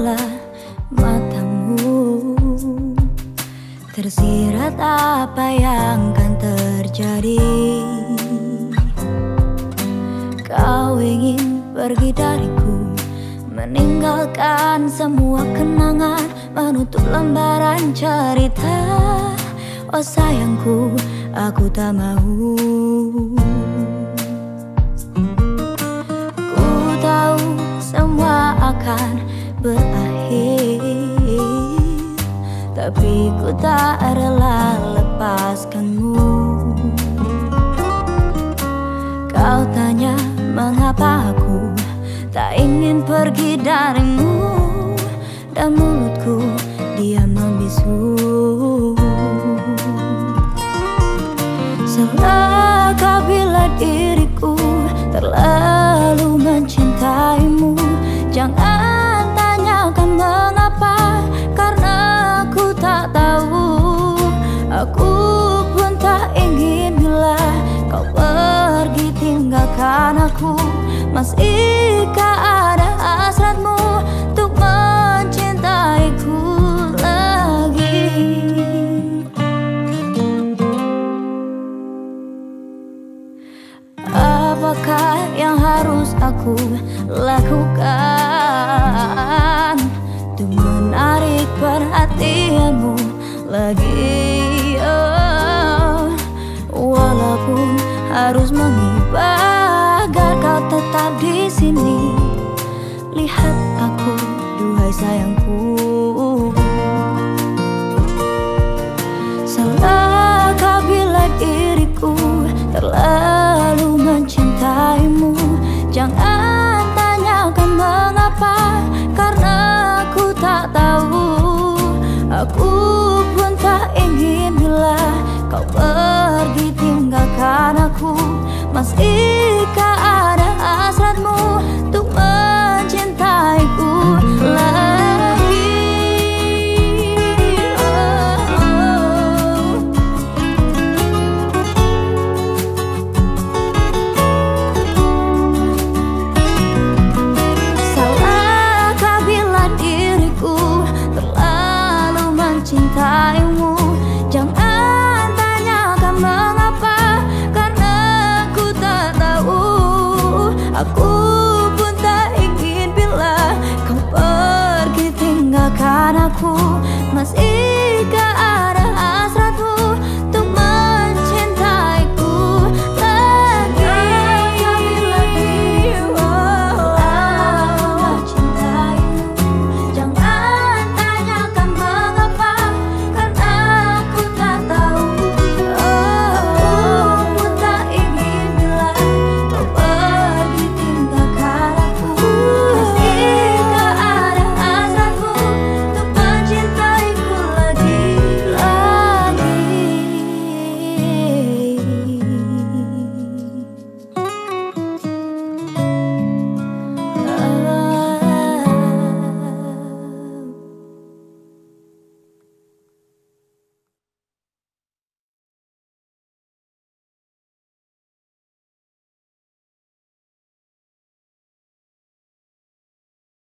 bola matamu. Tersirat apa yang akan terjadi? Kau ingin pergi dariku Meninggalkan semua kenangan Menutup lembaran cerita. Oh sayangku, aku tak mau. Ku tahu semua akan berakhir. Tapi ku tak rela lepaskanmu. Kau tanya mengapa aku tak ingin pergi darimu? Dan mulutku diam membisu. Selaka bila diriku terlalu mencintaimu Jangan aku Masihkah ada hasratmu untuk mencintaiku lagi. Apakah yang harus aku lakukan? Untuk menarik perhatianmu lagi Lihat aku, duhai sayangku. Salahkah bila diriku terlalu mencintaimu? Jangan tanyakan mengapa Karena aku tak tahu. Aku pun tak ingin bila kau pergi tinggalkan aku. Masihkah Must. masih